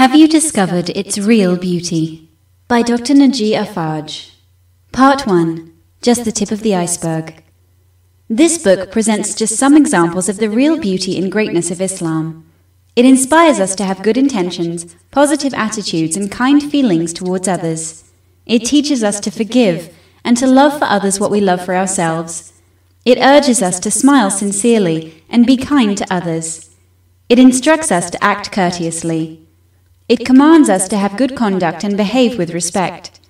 Have you discovered its real beauty? By Dr. Naji Arfaj. Part 1 Just the Tip of the Iceberg. This book presents just some examples of the real beauty and greatness of Islam. It inspires us to have good intentions, positive attitudes, and kind feelings towards others. It teaches us to forgive and to love for others what we love for ourselves. It urges us to smile sincerely and be kind to others. It instructs us to act courteously. It commands us to have good conduct and behave with respect.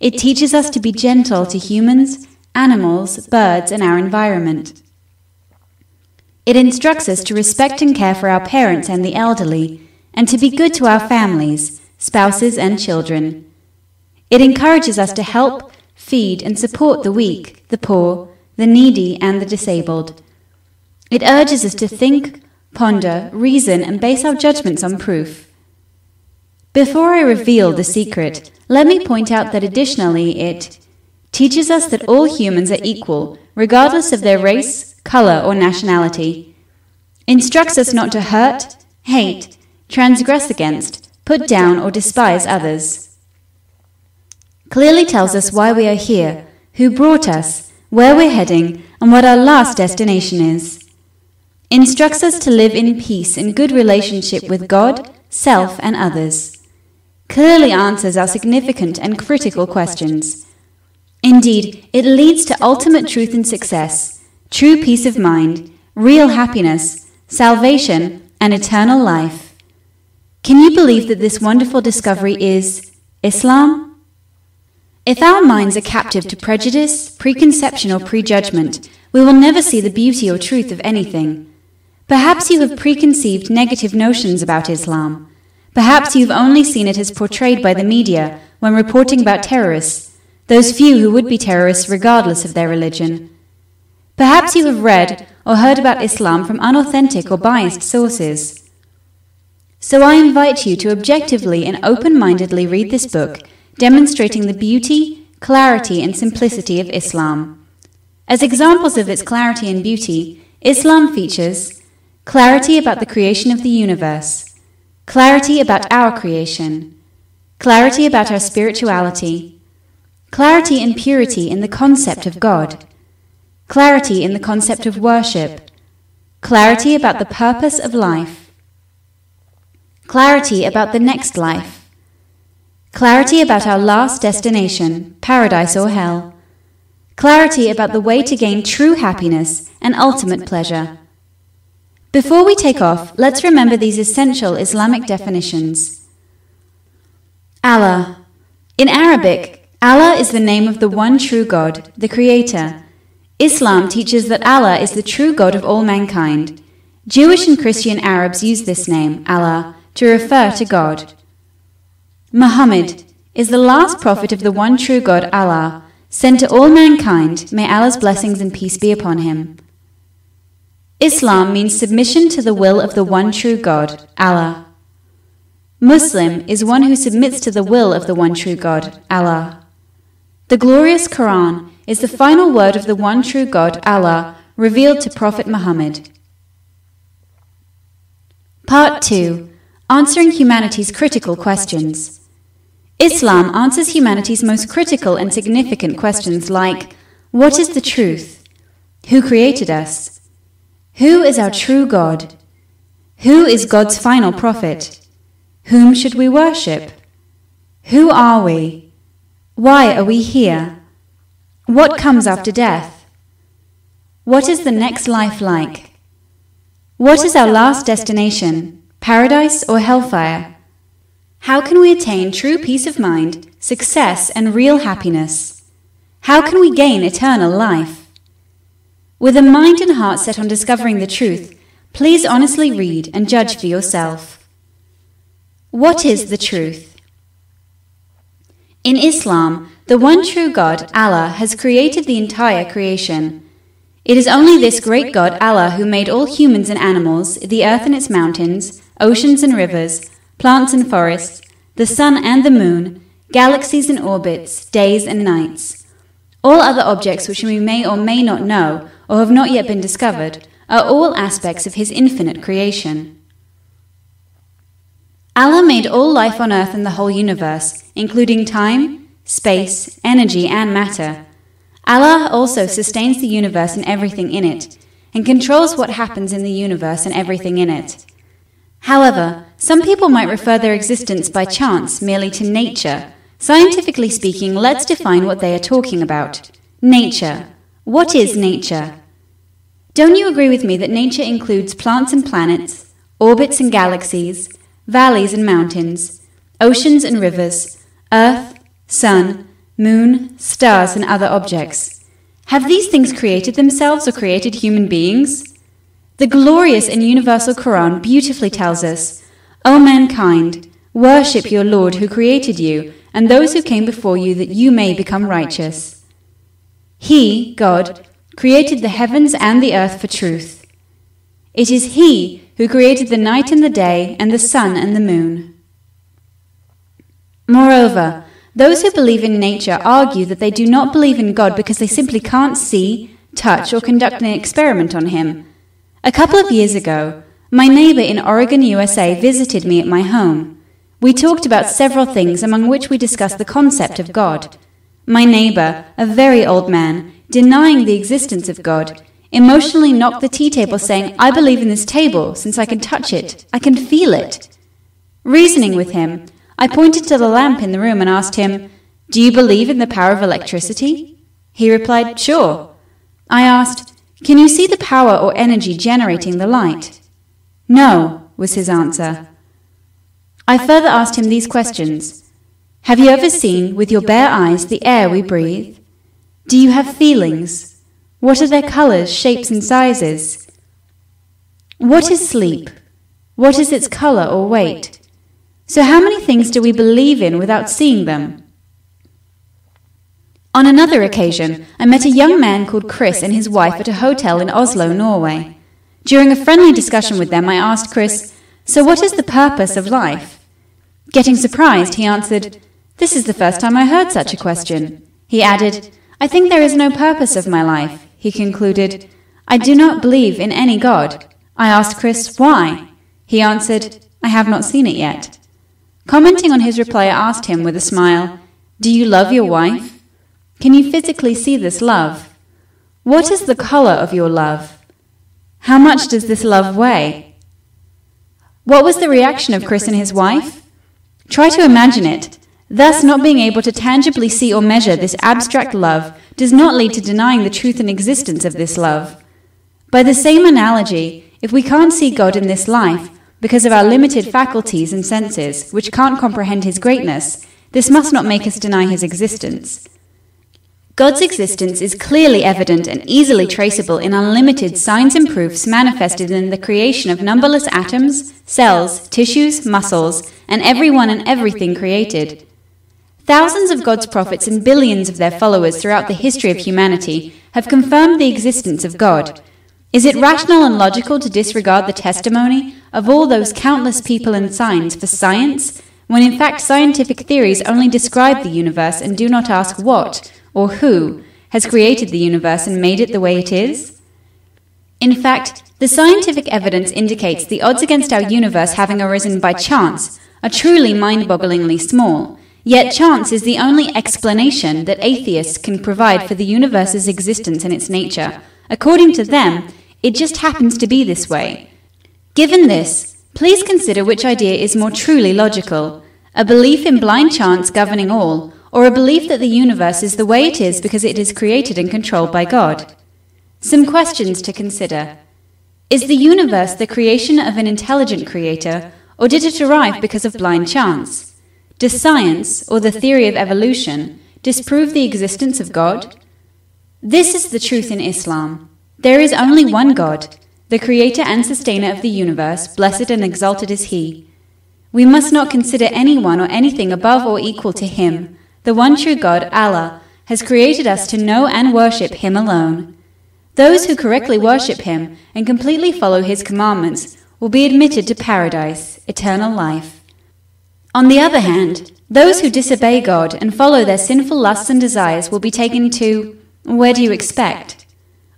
It teaches us to be gentle to humans, animals, birds, and our environment. It instructs us to respect and care for our parents and the elderly, and to be good to our families, spouses, and children. It encourages us to help, feed, and support the weak, the poor, the needy, and the disabled. It urges us to think, ponder, reason, and base our judgments on proof. Before I reveal the secret, let me point out that additionally it teaches us that all humans are equal, regardless of their race, color, or nationality, instructs us not to hurt, hate, transgress against, put down, or despise others, clearly tells us why we are here, who brought us, where we're heading, and what our last destination is, instructs us to live in peace and good relationship with God, self, and others clearly answers our significant and critical questions. Indeed, it leads to ultimate truth and success, true peace of mind, real happiness, salvation, and eternal life. Can you believe that this wonderful discovery is Islam? If our minds are captive to prejudice, preconception, or prejudgment, we will never see the beauty or truth of anything. Perhaps you have preconceived negative notions about Islam. Perhaps you've only seen it as portrayed by the media when reporting about terrorists, those few who would be terrorists regardless of their religion. Perhaps you have read or heard about Islam from unauthentic or biased sources. So I invite you to objectively and open mindedly read this book, demonstrating the beauty, clarity, and simplicity of Islam. As examples of its clarity and beauty, Islam features clarity about the creation of the universe clarity about our creation, clarity about our spirituality, clarity and purity in the concept of God, clarity in the concept of worship, clarity about the purpose of life, clarity about the next life, clarity about our last destination, paradise or hell, clarity about the way to gain true happiness and ultimate pleasure before we take off, let's remember these essential Islamic definitions. Allah. In Arabic, Allah is the name of the one true God, the Creator. Islam teaches that Allah is the true God of all mankind. Jewish and Christian Arabs use this name, Allah, to refer to God. Muhammad is the last prophet of the one true God, Allah, sent to all mankind. May Allah's blessings and peace be upon him. Islam means submission to the will of the one true God, Allah. Muslim is one who submits to the will of the one true God, Allah. The glorious Quran is the final word of the one true God, Allah, revealed to Prophet Muhammad. Part 2 Answering Humanity's Critical Questions. Islam answers humanity's most critical and significant questions like What is the truth? Who created us? Who is our true God? Who is God's final prophet? Whom should we worship? Who are we? Why are we here? What comes after death? What is the next life like? What is our last destination, paradise or hellfire? How can we attain true peace of mind, success, and real happiness? How can we gain eternal life? With a mind and heart set on discovering the truth, please honestly read and judge for yourself. What is the truth? In Islam, the one true God, Allah, has created the entire creation. It is only this great God, Allah, who made all humans and animals, the earth and its mountains, oceans and rivers, plants and forests, the sun and the moon, galaxies and orbits, days and nights. All other objects which we may or may not know or have not yet been discovered, are all aspects of his infinite creation. Allah made all life on earth and the whole universe, including time, space, energy, and matter. Allah also sustains the universe and everything in it, and controls what happens in the universe and everything in it. However, some people might refer their existence by chance merely to nature. Scientifically speaking, let's define what they are talking about. Nature. What is nature? Don't you agree with me that nature includes plants and planets, orbits and galaxies, valleys and mountains, oceans and rivers, earth, sun, moon, stars, and other objects? Have these things created themselves or created human beings? The glorious and universal Quran beautifully tells us, O mankind, worship your Lord who created you and those who came before you that you may become righteous. He, God, created the heavens and the earth for truth. It is He who created the night and the day, and the sun and the moon. Moreover, those who believe in nature argue that they do not believe in God because they simply can't see, touch, or conduct an experiment on Him. A couple of years ago, my neighbor in Oregon, USA visited me at my home. We talked about several things, among which we discussed the concept of God. My neighbor, a very old man, denying the existence of God, emotionally knocked the tea table, saying, I believe in this table, since I can touch it, I can feel it. Reasoning with him, I pointed to the lamp in the room and asked him, Do you believe in the power of electricity? He replied, Sure. I asked, Can you see the power or energy generating the light? No, was his answer. I further asked him these questions Have you ever seen, with your bare eyes, the air we breathe? Do you have feelings? What are their colors, shapes, and sizes? What is sleep? What is its color or weight? So, how many things do we believe in without seeing them? On another occasion, I met a young man called Chris and his wife at a hotel in Oslo, Norway. During a friendly discussion with them, I asked Chris, So, what is the purpose of life? Getting surprised, he answered, This is the first time I heard such a question. He added, I think there is no purpose of my life. He concluded, I do not believe in any God. I asked Chris, why? He answered, I have not seen it yet. Commenting on his reply, I asked him with a smile, Do you love your wife? Can you physically see this love? What is the color of your love? How much does this love weigh? What was the reaction of Chris and his wife? Try to imagine it. Thus, not being able to tangibly see or measure this abstract love does not lead to denying the truth and existence of this love. By the same analogy, if we can't see God in this life, because of our limited faculties and senses, which can't comprehend His greatness, this must not make us deny His existence. God's existence is clearly evident and easily traceable in unlimited signs and proofs manifested in the creation of numberless atoms, cells, tissues, muscles, and everyone and everything created. Thousands of God's prophets and billions of their followers throughout the history of humanity have confirmed the existence of God. Is it rational and logical to disregard the testimony of all those countless people and signs for science, when in fact scientific theories only describe the universe and do not ask what or who has created the universe and made it the way it is? In fact, the scientific evidence indicates the odds against our universe having arisen by chance are truly mind bogglingly small Yet chance is the only explanation that atheists can provide for the universe's existence and its nature. According to them, it just happens to be this way. Given this, please consider which idea is more truly logical a belief in blind chance governing all, or a belief that the universe is the way it is because it is created and controlled by God. Some questions to consider Is the universe the creation of an intelligent creator, or did it arrive because of blind chance? Does science, or the theory of evolution, disprove the existence of God? This is the truth in Islam. There is only one God, the creator and sustainer of the universe, blessed and exalted is He. We must not consider anyone or anything above or equal to Him. The one true God, Allah, has created us to know and worship Him alone. Those who correctly worship Him and completely follow His commandments will be admitted to paradise, eternal life. On the other hand, those who disobey God and follow their sinful lusts and desires will be taken to where do you expect?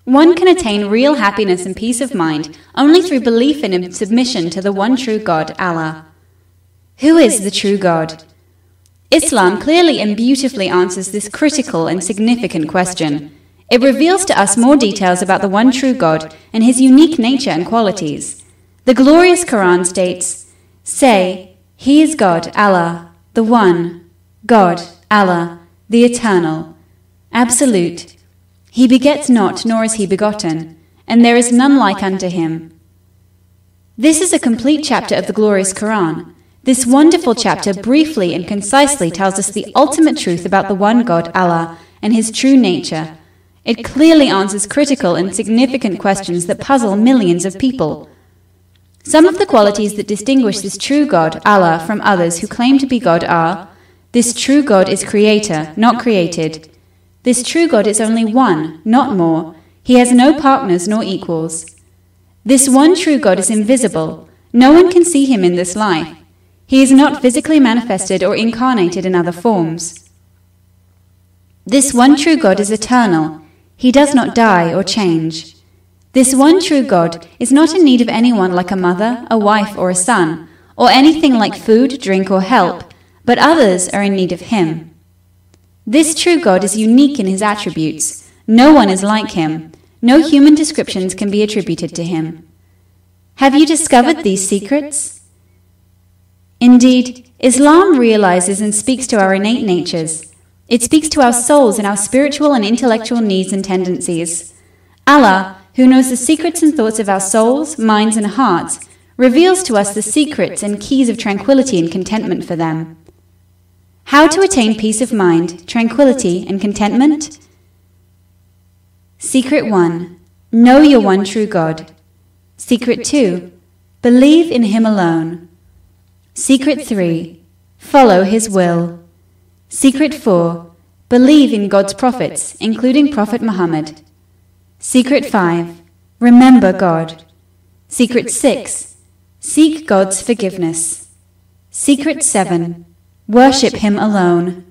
One can attain real happiness and peace of mind only through belief in and submission to the one true God, Allah. Who is the true God? Islam clearly and beautifully answers this critical and significant question. It reveals to us more details about the one true God and his unique nature and qualities. The glorious Quran states, Say, He is God, Allah, the One, God, Allah, the Eternal, Absolute. He begets not, nor is he begotten, and there is none like unto him. This is a complete chapter of the glorious Quran. This wonderful chapter briefly and concisely tells us the ultimate truth about the one God, Allah, and His true nature. It clearly answers critical and significant questions that puzzle millions of people. Some of the qualities that distinguish this true God, Allah, from others who claim to be God are this true God is creator, not created. This true God is only one, not more. He has no partners nor equals. This one true God is invisible. No one can see him in this life. He is not physically manifested or incarnated in other forms. This one true God is eternal. He does not die or change. This one true God is not in need of anyone like a mother, a wife, or a son, or anything like food, drink, or help, but others are in need of Him. This true God is unique in His attributes. No one is like Him. No human descriptions can be attributed to Him. Have you discovered these secrets? Indeed, Islam realizes and speaks to our innate natures. It speaks to our souls and our spiritual and intellectual needs and tendencies. Allah, who knows the secrets and thoughts of our souls, minds, and hearts, reveals to us the secrets and keys of tranquility and contentment for them. How to attain peace of mind, tranquility, and contentment? Secret 1. Know your one true God. Secret 2. Believe in Him alone. Secret 3. Follow His will. Secret 4. Believe in God's prophets, including Prophet Muhammad. Secret 5. Remember God. Secret 6. Seek God's forgiveness. Secret 7. Worship Him alone.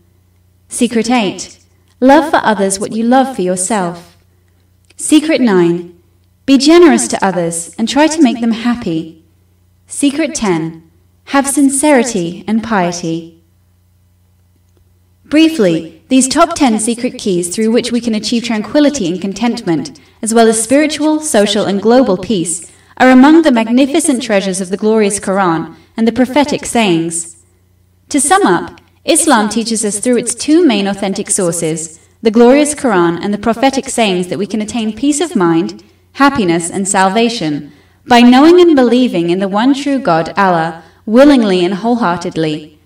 Secret 8. Love for others what you love for yourself. Secret 9. Be generous to others and try to make them happy. Secret 10. Have sincerity and piety. Briefly, these top 10 secret keys through which we can achieve tranquility and contentment, as well as spiritual, social, and global peace, are among the magnificent treasures of the glorious Quran and the prophetic sayings. To sum up, Islam teaches us through its two main authentic sources, the glorious Quran and the prophetic sayings, that we can attain peace of mind, happiness, and salvation by knowing and believing in the one true God, Allah willingly and wholeheartedly.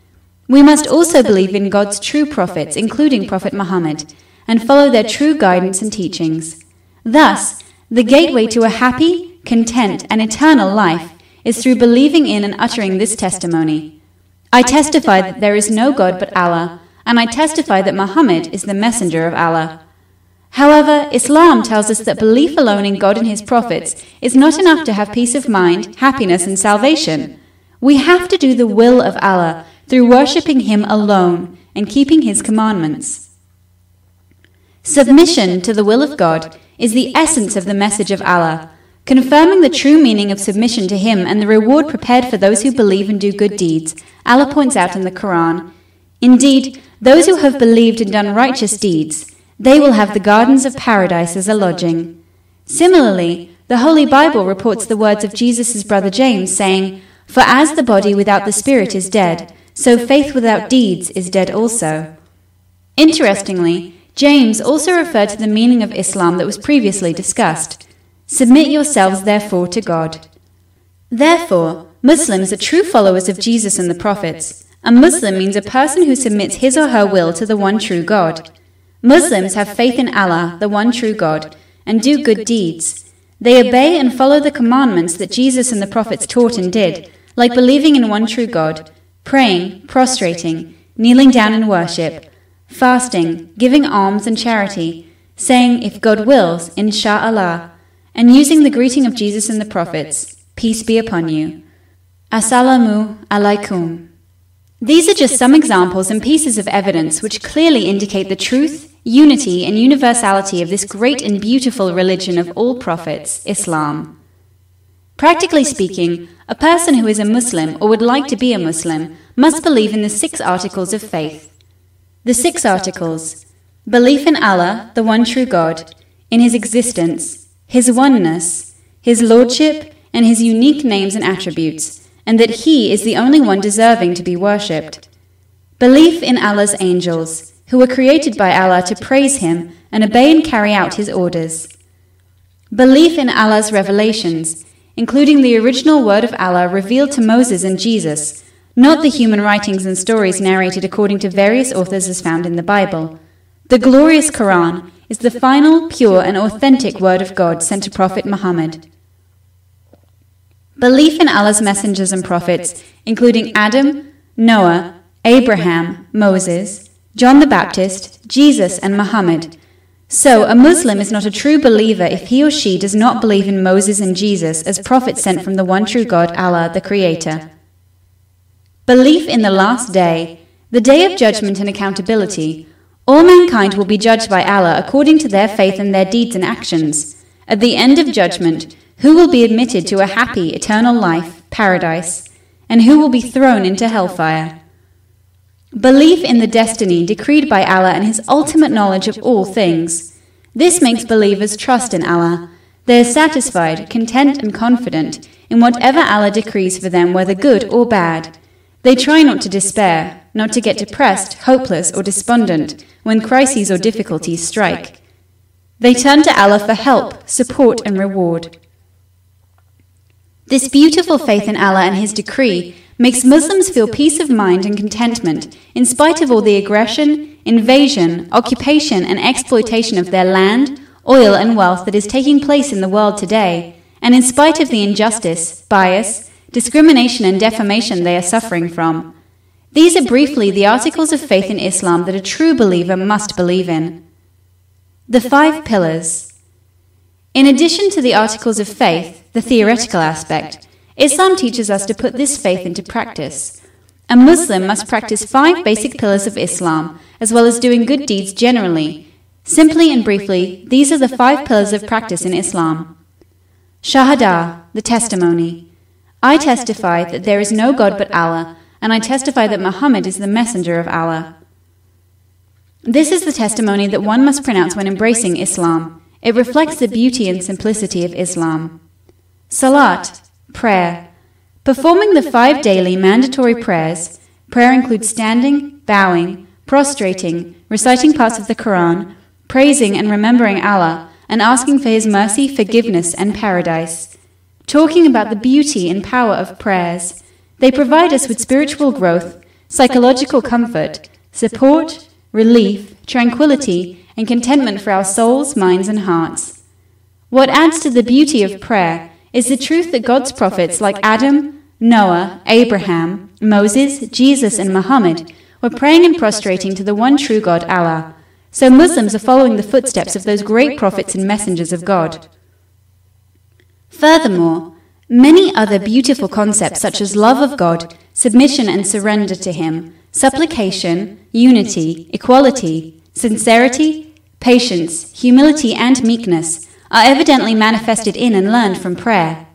We must also believe in God's true prophets, including Prophet Muhammad, and follow their true guidance and teachings. Thus, the gateway to a happy, content, and eternal life is through believing in and uttering this testimony. I testify that there is no God but Allah, and I testify that Muhammad is the messenger of Allah. However, Islam tells us that belief alone in God and His prophets is not enough to have peace of mind, happiness, and salvation. We have to do the will of Allah through worshipping Him alone and keeping His commandments. Submission to the will of God is the essence of the message of Allah, confirming the true meaning of submission to Him and the reward prepared for those who believe and do good deeds. Allah points out in the Quran Indeed, those who have believed and done righteous deeds, they will have the gardens of paradise as a lodging. Similarly, the Holy Bible reports the words of Jesus' brother James, saying, for as the body without the spirit is dead, so faith without deeds is dead also. Interestingly, James also referred to the meaning of Islam that was previously discussed. Submit yourselves therefore to God. Therefore, Muslims are true followers of Jesus and the prophets. A Muslim means a person who submits his or her will to the one true God. Muslims have faith in Allah, the one true God, and do good deeds. They obey and follow the commandments that Jesus and the prophets taught and did, like believing in one true God, praying, prostrating, kneeling down in worship, fasting, giving alms and charity, saying, if God wills, insha'Allah, and using the greeting of Jesus and the prophets, peace be upon you. Assalamu alaikum. These are just some examples and pieces of evidence which clearly indicate the truth, unity, and universality of this great and beautiful religion of all prophets, Islam. Practically speaking, a person who is a Muslim or would like to be a Muslim must believe in the six articles of faith. The six articles belief in Allah, the one true God, in His existence, His oneness, His lordship, and His unique names and attributes, and that He is the only one deserving to be worshipped. Belief in Allah's angels, who were created by Allah to praise Him and obey and carry out His orders. Belief in Allah's revelations, including the original word of Allah revealed to Moses and Jesus, not the human writings and stories narrated according to various authors as found in the Bible. The glorious Quran is the final, pure, and authentic word of God sent to Prophet Muhammad. Belief in Allah's messengers and prophets, including Adam, Noah, Abraham, Moses, John the Baptist, Jesus, and Muhammad. So, a Muslim is not a true believer if he or she does not believe in Moses and Jesus as prophets sent from the one true God, Allah, the Creator. Belief in the last day, the day of judgment and accountability. All mankind will be judged by Allah according to their faith and their deeds and actions. At the end of judgment, who will be admitted to a happy, eternal life, paradise, and who will be thrown into hellfire. Belief in the destiny decreed by Allah and His ultimate knowledge of all things. This makes believers trust in Allah. They are satisfied, content, and confident in whatever Allah decrees for them, whether good or bad. They try not to despair, not to get depressed, hopeless, or despondent when crises or difficulties strike. They turn to Allah for help, support, and reward. This beautiful faith in Allah and His decree makes Muslims feel peace of mind and contentment in spite of all the aggression, invasion, occupation, and exploitation of their land, oil, and wealth that is taking place in the world today, and in spite of the injustice, bias, discrimination, and defamation they are suffering from. These are briefly the articles of faith in Islam that a true believer must believe in. The Five Pillars. in addition to the articles of faith, the theoretical aspect, Islam teaches us to put this faith into practice. A Muslim must practice five basic pillars of Islam, as well as doing good deeds generally. Simply and briefly, these are the five pillars of practice in Islam. Shahada, the testimony. I testify that there is no God but Allah, and I testify that Muhammad is the messenger of Allah. This is the testimony that one must pronounce when embracing Islam. It reflects the beauty and simplicity of Islam. Salat, prayer. Performing the five daily mandatory prayers, prayer includes standing, bowing, prostrating, reciting parts of the Quran, praising and remembering Allah, and asking for His mercy, forgiveness, and paradise. Talking about the beauty and power of prayers, they provide us with spiritual growth, psychological comfort, support, relief, tranquility, and contentment for our souls, minds, and hearts. What adds to the beauty of prayer is the truth that God's prophets like Adam, Noah, Abraham, Moses, Jesus, and Muhammad were praying and prostrating to the one true God, Allah. So Muslims are following the footsteps of those great prophets and messengers of God. Furthermore, many other beautiful concepts such as love of God, submission and surrender to Him, supplication, unity, equality, sincerity, patience, humility, and meekness are evidently manifested in and learned from prayer.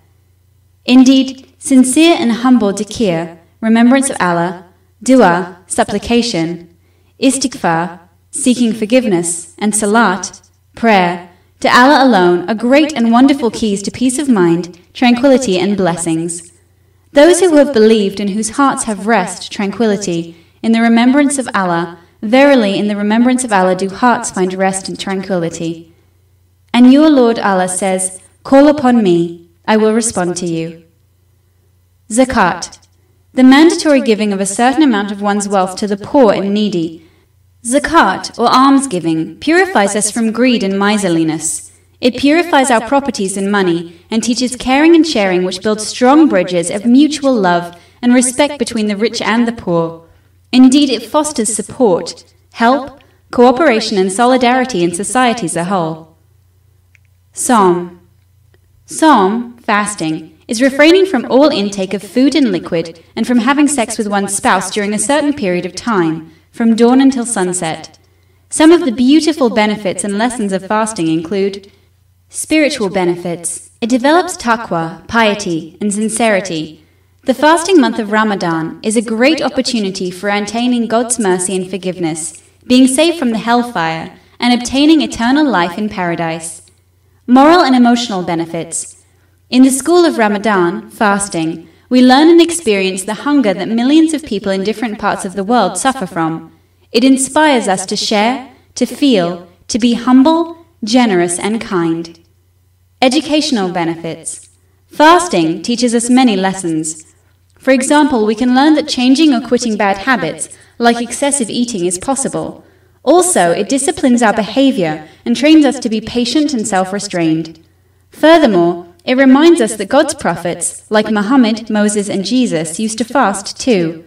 Indeed, sincere and humble dhikr, remembrance of Allah, dua, supplication, istighfar, seeking forgiveness, and salat, prayer, to Allah alone are great and wonderful keys to peace of mind, tranquility, and blessings. Those who have believed and whose hearts have rest, tranquility, in the remembrance of Allah Verily, in the remembrance of Allah do hearts find rest and tranquility. And your Lord Allah says, Call upon me, I will respond to you. Zakat, the mandatory giving of a certain amount of one's wealth to the poor and needy. Zakat, or almsgiving, purifies us from greed and miserliness. It purifies our properties and money and teaches caring and sharing, which builds strong bridges of mutual love and respect between the rich and the poor. Indeed, it fosters support, help, cooperation, and solidarity in society as a whole. Sawm Sawm, fasting, is refraining from all intake of food and liquid and from having sex with one's spouse during a certain period of time, from dawn until sunset. Some of the beautiful benefits and lessons of fasting include spiritual benefits. It develops taqwa, piety, and sincerity The fasting month of Ramadan is a great opportunity for attaining God's mercy and forgiveness, being saved from the hellfire, and obtaining eternal life in paradise. Moral and emotional benefits. In the school of Ramadan, fasting, we learn and experience the hunger that millions of people in different parts of the world suffer from. It inspires us to share, to feel, to be humble, generous, and kind. Educational benefits. Fasting teaches us many lessons. For example, we can learn that changing or quitting bad habits, like excessive eating, is possible. Also, it disciplines our behavior and trains us to be patient and self restrained. Furthermore, it reminds us that God's prophets, like Muhammad, Moses, and Jesus, used to fast too.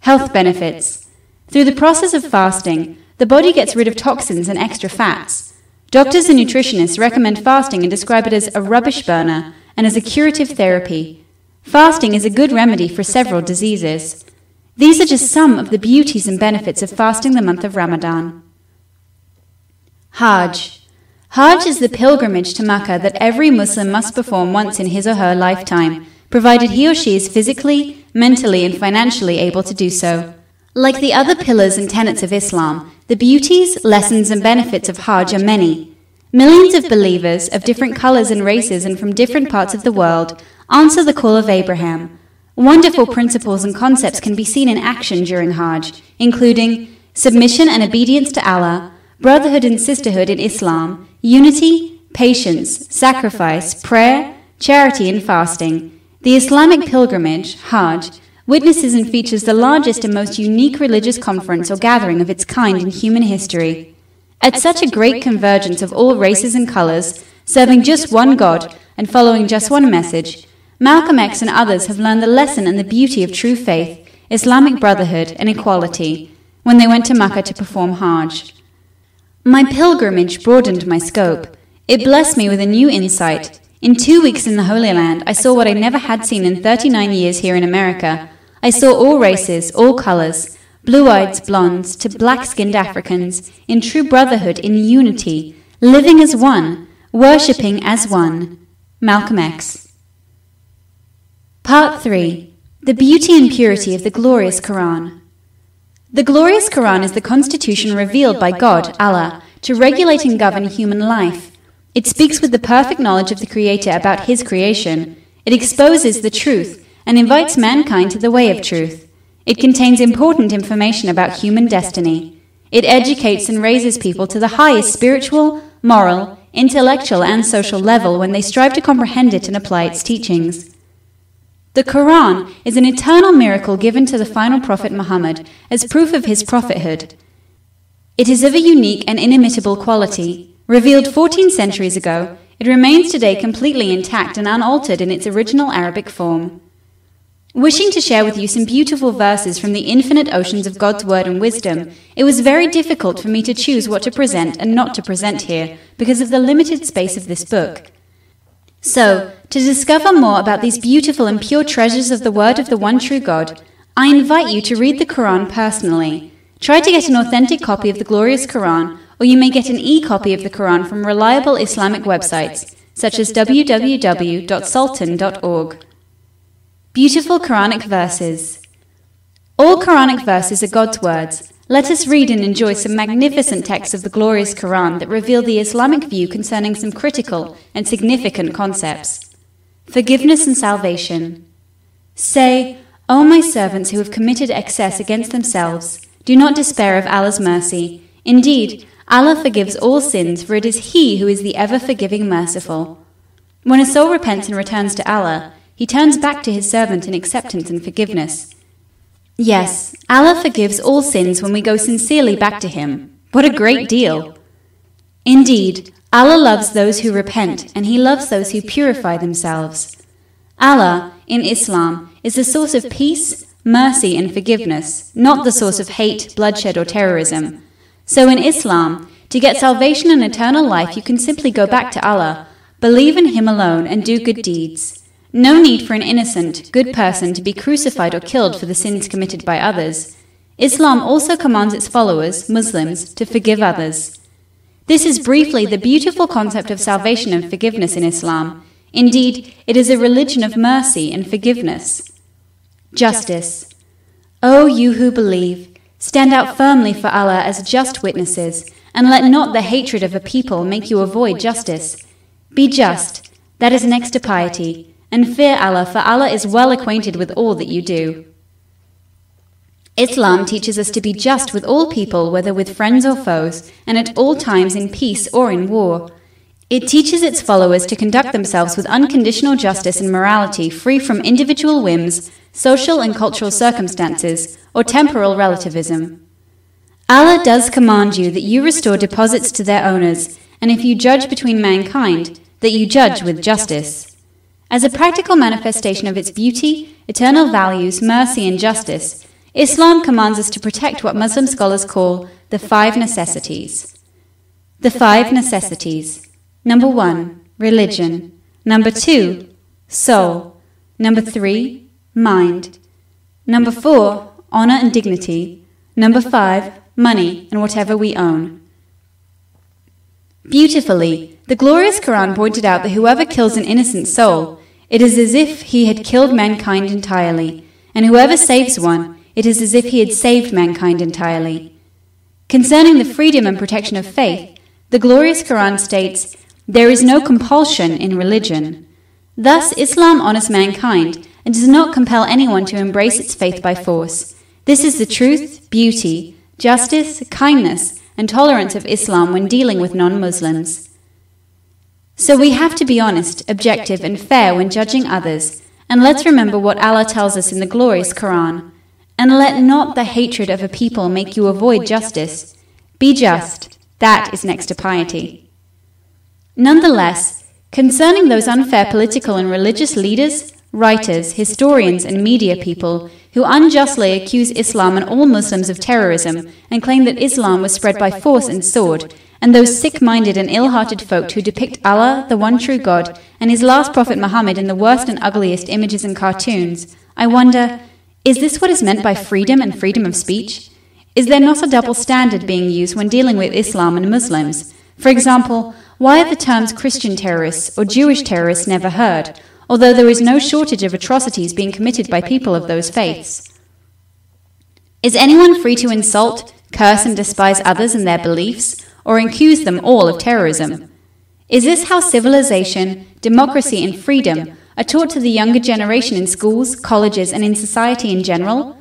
Health benefits. Through the process of fasting, the body gets rid of toxins and extra fats. Doctors and nutritionists recommend fasting and describe it as a rubbish burner and as a curative therapy Fasting is a good remedy for several diseases. These are just some of the beauties and benefits of fasting the month of Ramadan. Hajj. Hajj is the pilgrimage to Mecca that every Muslim must perform once in his or her lifetime, provided he or she is physically, mentally, and financially able to do so. Like the other pillars and tenets of Islam, the beauties, lessons, and benefits of Hajj are many. Millions of believers of different colors and races and from different parts of the world Answer the call of Abraham. Wonderful principles and concepts can be seen in action during Hajj, including submission and obedience to Allah, brotherhood and sisterhood in Islam, unity, patience, sacrifice, prayer, charity, and fasting. The Islamic pilgrimage, Hajj, witnesses and features the largest and most unique religious conference or gathering of its kind in human history. At such a great convergence of all races and colors, serving just one God and following just one message, Malcolm X and others have learned the lesson and the beauty of true faith, Islamic brotherhood, and equality when they went to Mecca to perform Hajj. My pilgrimage broadened my scope. It blessed me with a new insight. In two weeks in the Holy Land, I saw what I never had seen in 39 years here in America. I saw all races, all colors, blue eyed blondes to black skinned Africans, in true brotherhood, in unity, living as one, worshipping as one. Malcolm X. Part 3 The Beauty and Purity of the Glorious Quran. The glorious Quran is the constitution revealed by God, Allah, to regulate and govern human life. It speaks with the perfect knowledge of the Creator about His creation. It exposes the truth and invites mankind to the way of truth. It contains important information about human destiny. It educates and raises people to the highest spiritual, moral, intellectual, and social level when they strive to comprehend it and apply its teachings. The Quran is an eternal miracle given to the final prophet Muhammad as proof of his prophethood. It is of a unique and inimitable quality. Revealed 14 centuries ago, it remains today completely intact and unaltered in its original Arabic form. Wishing to share with you some beautiful verses from the infinite oceans of God's word and wisdom, it was very difficult for me to choose what to present and not to present here because of the limited space of this book. So, to discover more about these beautiful and pure treasures of the Word of the one true God, I invite you to read the Quran personally. Try to get an authentic copy of the glorious Quran, or you may get an e copy of the Quran from reliable Islamic websites, such as www.sultan.org. Beautiful Quranic verses. All Quranic verses are God's words, let us read and enjoy some magnificent texts of the glorious Quran that reveal the Islamic view concerning some critical and significant concepts. Forgiveness and salvation. Say, O my servants who have committed excess against themselves, do not despair of Allah's mercy. Indeed, Allah forgives all sins, for it is He who is the ever forgiving merciful. When a soul repents and returns to Allah, He turns back to His servant in acceptance and forgiveness. Yes, Allah forgives all sins when we go sincerely back to Him. What a great deal! Indeed, Allah loves those who repent, and He loves those who purify themselves. Allah, in Islam, is the source of peace, mercy, and forgiveness, not the source of hate, bloodshed, or terrorism. So in Islam, to get salvation and eternal life, you can simply go back to Allah, believe in Him alone, and do good deeds. No need for an innocent, good person to be crucified or killed for the sins committed by others. Islam also commands its followers, Muslims, to forgive others. This is briefly the beautiful concept of salvation and forgiveness in Islam. Indeed, it is a religion of mercy and forgiveness. Justice. O you who believe, stand out firmly for Allah as just witnesses, and let not the hatred of a people make you avoid justice. Be just, that is next to piety, and fear Allah, for Allah is well acquainted with all that you do. Islam teaches us to be just with all people, whether with friends or foes, and at all times in peace or in war. It teaches its followers to conduct themselves with unconditional justice and morality free from individual whims, social and cultural circumstances, or temporal relativism. Allah does command you that you restore deposits to their owners, and if you judge between mankind, that you judge with justice. As a practical manifestation of its beauty, eternal values, mercy, and justice, Islam commands us to protect what Muslim scholars call the five necessities. The five necessities. Number one, religion. Number two, soul. Number three, mind. Number four, honor and dignity. Number five, money and whatever we own. Beautifully, the glorious Quran pointed out that whoever kills an innocent soul, it is as if he had killed mankind entirely, and whoever saves one, it is as if he had saved mankind entirely. Concerning the freedom and protection of faith, the glorious Quran states, There is no compulsion in religion. Thus, Islam honors mankind and does not compel anyone to embrace its faith by force. This is the truth, beauty, justice, kindness, and tolerance of Islam when dealing with non Muslims. So we have to be honest, objective, and fair when judging others, and let's remember what Allah tells us in the glorious Quran. And let not the hatred of a people make you avoid justice. Be just, that is next to piety. Nonetheless, concerning those unfair political and religious leaders, writers, historians, and media people who unjustly accuse Islam and all Muslims of terrorism and claim that Islam was spread by force and sword, and those sick minded and ill hearted folk who depict Allah, the one true God, and his last prophet Muhammad in the worst and ugliest images and cartoons, I wonder is this what is meant by freedom and freedom of speech? Is there not a double standard being used when dealing with Islam and Muslims? For example, why are the terms Christian terrorists or Jewish terrorists never heard, although there is no shortage of atrocities being committed by people of those faiths? Is anyone free to insult, curse, and despise others and their beliefs, or accuse them all of terrorism? Is this how civilization, democracy, and freedom are taught to the younger generation in schools, colleges, and in society in general?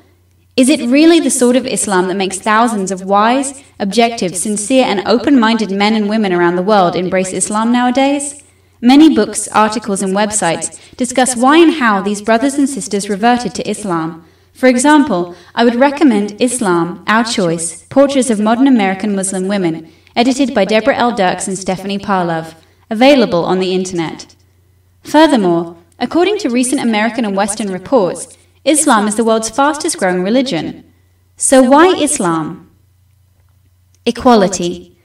Is it really the sort of Islam that makes thousands of wise, objective, sincere, and open minded men and women around the world embrace Islam nowadays? Many books, articles, and websites discuss why and how these brothers and sisters reverted to Islam. For example, I would recommend Islam, Our Choice Portraits of Modern American Muslim Women, edited by Deborah L. Dirks and Stephanie Parlove, available on the Internet. Furthermore, According to recent American and Western reports, Islam is the world's fastest growing religion. So why Islam? Equality.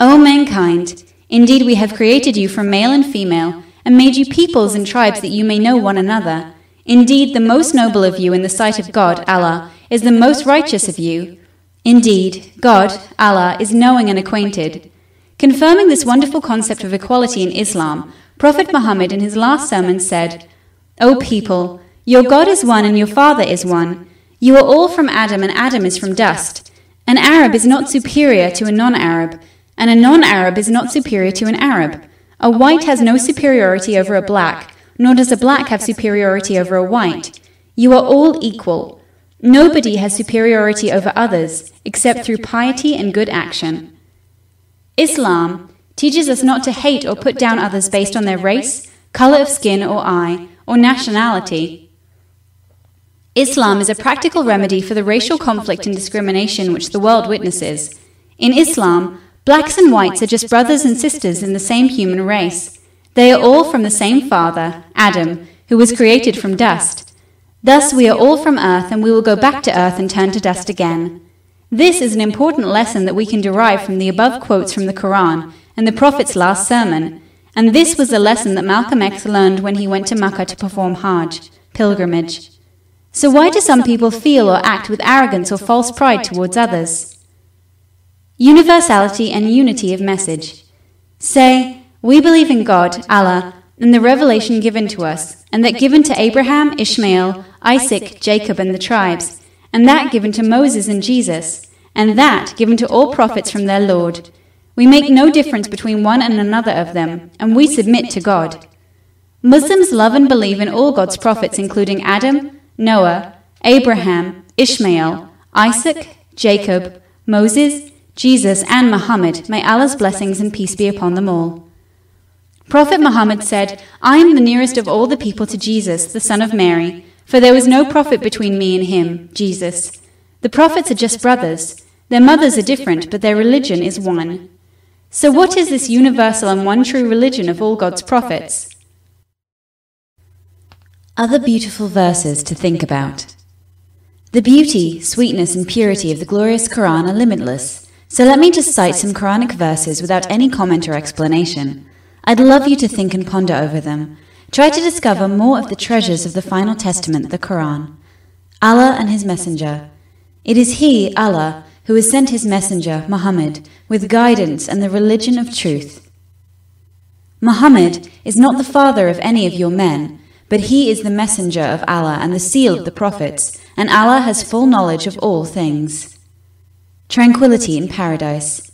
O mankind, indeed we have created you from male and female, and made you peoples and tribes that you may know one another. Indeed, the most noble of you in the sight of God, Allah, is the most righteous of you. Indeed, God, Allah, is knowing and acquainted. Confirming this wonderful concept of equality in Islam, Prophet Muhammad in his last sermon said, O people, your God is one and your Father is one. You are all from Adam and Adam is from dust. An Arab is not superior to a non Arab, and a non Arab is not superior to an Arab. A white has no superiority over a black, nor does a black have superiority over a white. You are all equal. Nobody has superiority over others except through piety and good action. Islam teaches us not to hate or put down others based on their race, color of skin or eye, or nationality. Islam is a practical remedy for the racial conflict and discrimination which the world witnesses. In Islam, blacks and whites are just brothers and sisters in the same human race. They are all from the same father, Adam, who was created from dust. Thus, we are all from earth, and we will go back to earth and turn to dust again. This is an important lesson that we can derive from the above quotes from the Quran and the Prophet's last sermon, and this was the lesson that Malcolm X learned when he went to Mecca to perform Hajj, pilgrimage. So why do some people feel or act with arrogance or false pride towards others? Universality and unity of message. Say, we believe in God, Allah, and the revelation given to us, and that given to Abraham, Ishmael, Isaac, Jacob, and the tribes, and that given to Moses and Jesus, and that given to all prophets from their Lord. We make no difference between one and another of them, and we submit to God. Muslims love and believe in all God's prophets, including Adam, Noah, Abraham, Ishmael, Isaac, Jacob, Moses, Jesus, and Muhammad. May Allah's blessings and peace be upon them all. Prophet Muhammad said, I am the nearest of all the people to Jesus, the son of Mary, for there was no prophet between me and him, Jesus. The prophets are just brothers. Their mothers are different, but their religion is one. So, what is this universal and one true religion of all God's prophets? Other beautiful verses to think about. The beauty, sweetness, and purity of the glorious Quran are limitless, so let me just cite some Quranic verses without any comment or explanation. I'd love you to think and ponder over them. Try to discover more of the treasures of the final testament, the Quran. Allah and His Messenger. It is He, Allah, who has sent His Messenger, Muhammad, with guidance and the religion of truth. Muhammad is not the father of any of your men, but he is the messenger of Allah and the seal of the prophets, and Allah has full knowledge of all things. Tranquility in paradise.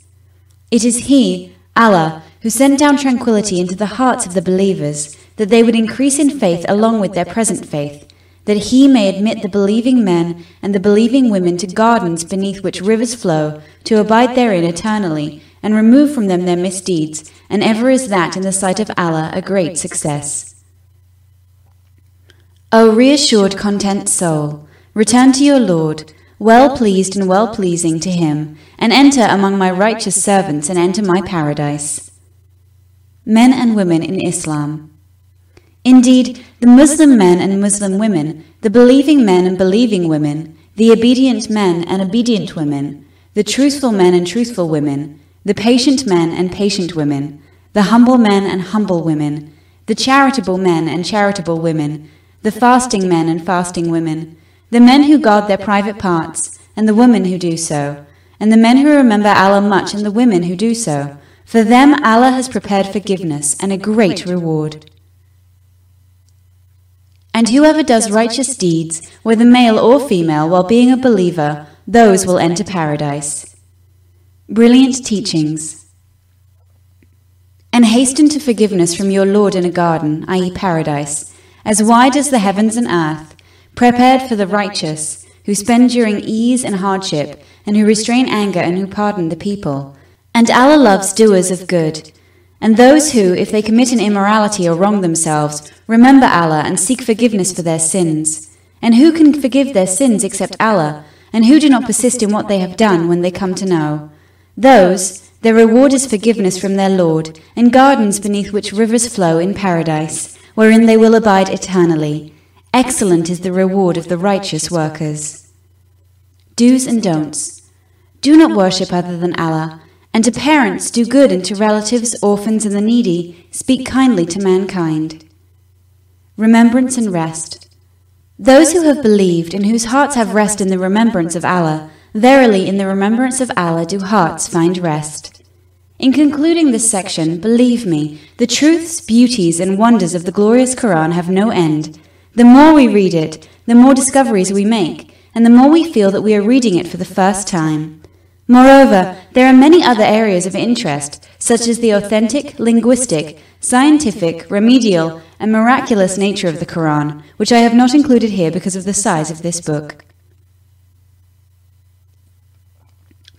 It is He, Allah, who sent down tranquility into the hearts of the believers, that they would increase in faith along with their present faith, that he may admit the believing men and the believing women to gardens beneath which rivers flow, to abide therein eternally, and remove from them their misdeeds, and ever is that in the sight of Allah a great success. O reassured content soul, return to your Lord, well pleased and well pleasing to him, and enter among my righteous servants and enter my paradise men and women in Islam. Indeed, the Muslim men and Muslim women, the believing men and believing women, the obedient men and obedient women, the truthful men and truthful women, the patient men and patient women, the humble men and humble women, the charitable men and charitable women, the fasting men and fasting women, the men who guard their private parts, and the women who do so, and the men who remember Allah much and the women who do so, for them Allah has prepared forgiveness and a great reward. And whoever does righteous deeds, whether male or female, while being a believer, those will enter paradise. Brilliant teachings. And hasten to forgiveness from your Lord in a garden, i.e., paradise, as wide as the heavens and earth, prepared for the righteous, who spend during ease and hardship, and who restrain anger and who pardon the people and Allah loves doers of good. And those who, if they commit an immorality or wrong themselves, remember Allah and seek forgiveness for their sins. And who can forgive their sins except Allah, and who do not persist in what they have done when they come to know? Those, their reward is forgiveness from their Lord, and gardens beneath which rivers flow in paradise, wherein they will abide eternally. Excellent is the reward of the righteous workers. Do's and don'ts. Do not worship other than Allah and to parents, do good, and to relatives, orphans, and the needy, speak kindly to mankind. Remembrance and rest. Those who have believed and whose hearts have rest in the remembrance of Allah, verily in the remembrance of Allah do hearts find rest. In concluding this section, believe me, the truths, beauties, and wonders of the glorious Quran have no end. The more we read it, the more discoveries we make, and the more we feel that we are reading it for the first time. Moreover, there are many other areas of interest, such as the authentic, linguistic, scientific, remedial, and miraculous nature of the Quran, which I have not included here because of the size of this book.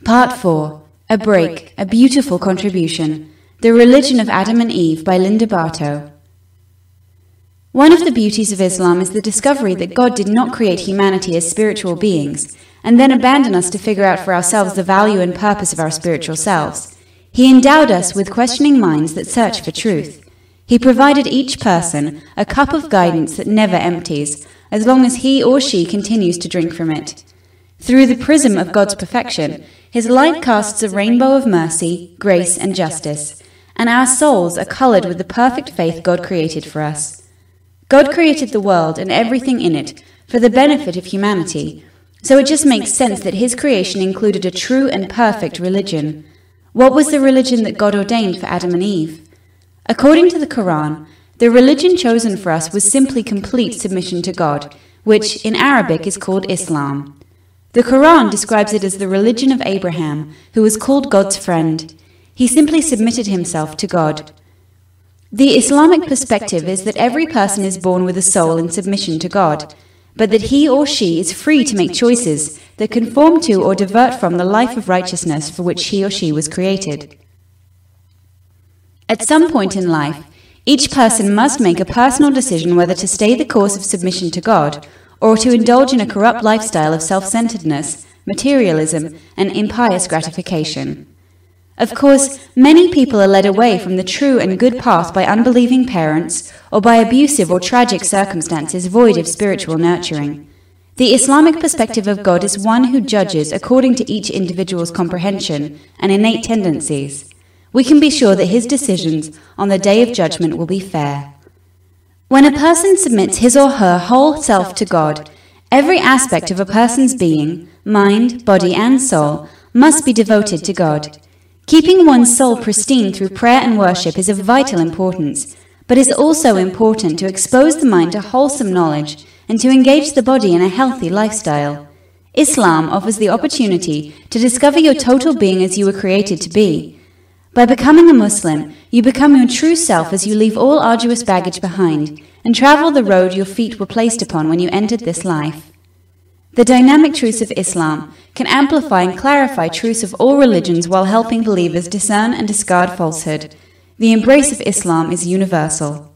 Part 4 A Break, a Beautiful Contribution The Religion of Adam and Eve by Linda Barto. One of the beauties of Islam is the discovery that God did not create humanity as spiritual beings and then abandon us to figure out for ourselves the value and purpose of our spiritual selves. He endowed us with questioning minds that search for truth. He provided each person a cup of guidance that never empties, as long as he or she continues to drink from it. Through the prism of God's perfection, His light casts a rainbow of mercy, grace, and justice, and our souls are colored with the perfect faith God created for us. God created the world and everything in it for the benefit of humanity, so it just makes sense that his creation included a true and perfect religion. What was the religion that God ordained for Adam and Eve? According to the Quran, the religion chosen for us was simply complete submission to God, which in Arabic is called Islam. The Quran describes it as the religion of Abraham, who was called God's friend. He simply submitted himself to God. The Islamic perspective is that every person is born with a soul in submission to God, but that he or she is free to make choices that conform to or divert from the life of righteousness for which he or she was created. At some point in life, each person must make a personal decision whether to stay the course of submission to God or to indulge in a corrupt lifestyle of self centeredness, materialism, and impious gratification. Of course, many people are led away from the true and good path by unbelieving parents or by abusive or tragic circumstances void of spiritual nurturing. The Islamic perspective of God is one who judges according to each individual's comprehension and innate tendencies we can be sure that his decisions on the day of judgment will be fair. When a person submits his or her whole self to God, every aspect of a person's being, mind, body, and soul must be devoted to God. Keeping one's soul pristine through prayer and worship is of vital importance, but is also important to expose the mind to wholesome knowledge and to engage the body in a healthy lifestyle. Islam offers the opportunity to discover your total being as you were created to be by becoming a Muslim, you become your true self as you leave all arduous baggage behind and travel the road your feet were placed upon when you entered this life. The dynamic truths of Islam can amplify and clarify truths of all religions while helping believers discern and discard falsehood. The embrace of Islam is universal.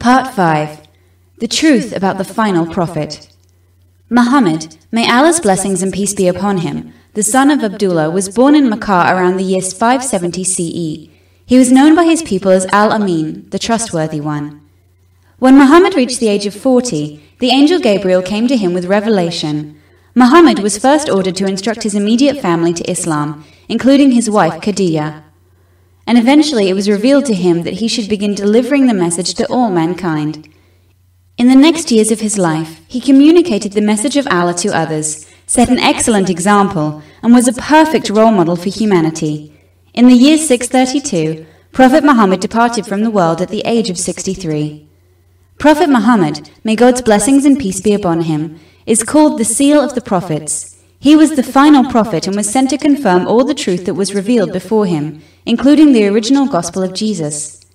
Part 5 The Truth about the Final Prophet. Muhammad, may Allah's blessings and peace be upon him, the son of Abdullah, was born in Makkah around the year 570 CE. He was known by his people as Al Amin, the trustworthy one. When Muhammad reached the age of 40, the angel Gabriel came to him with revelation. Muhammad was first ordered to instruct his immediate family to Islam, including his wife Khadijah. And eventually it was revealed to him that he should begin delivering the message to all mankind. In the next years of his life, he communicated the message of Allah to others, set an excellent example, and was a perfect role model for humanity. In the year 632, Prophet Muhammad departed from the world at the age of 63. Prophet Muhammad, may God's blessings and peace be upon him, is called the seal of the prophets. He was the final prophet and was sent to confirm all the truth that was revealed before him, including the original gospel of Jesus.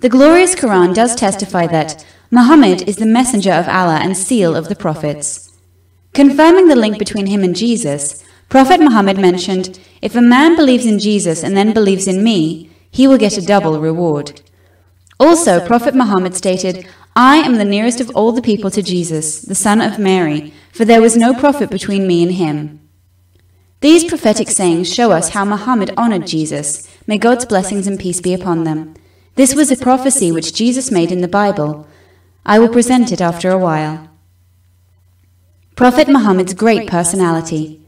The glorious Quran does testify that Muhammad is the messenger of Allah and seal of the prophets. Confirming the link between him and Jesus, Prophet Muhammad mentioned, If a man believes in Jesus and then believes in me, he will get a double reward. Also, Prophet Muhammad stated, I am the nearest of all the people to Jesus, the son of Mary, for there was no prophet between me and him. These prophetic sayings show us how Muhammad honored Jesus. May God's blessings and peace be upon them. This was a prophecy which Jesus made in the Bible. I will present it after a while. Prophet Muhammad's great personality.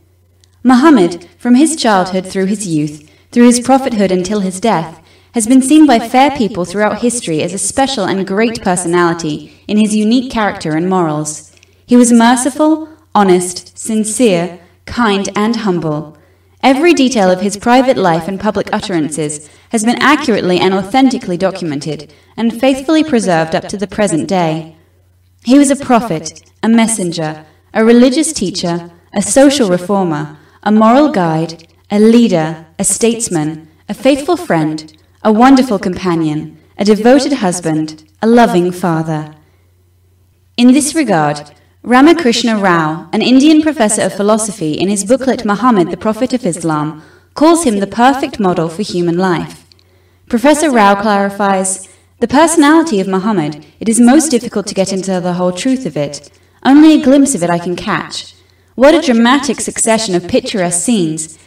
Muhammad, from his childhood through his youth, through his prophethood until his death, has been seen by fair people throughout history as a special and great personality in his unique character and morals. He was merciful, honest, sincere, kind, and humble. Every detail of his private life and public utterances has been accurately and authentically documented and faithfully preserved up to the present day. He was a prophet, a messenger, a religious teacher, a social reformer, a moral guide, a leader, a statesman, a faithful friend, a wonderful companion, a devoted husband, a loving father. In this regard, Ramakrishna Rao, an Indian professor of philosophy, in his booklet Muhammad, the Prophet of Islam, calls him the perfect model for human life. Professor Rao clarifies the personality of Muhammad, it is most difficult to get into the whole truth of it. Only a glimpse of it I can catch. What a dramatic succession of picturesque scenes!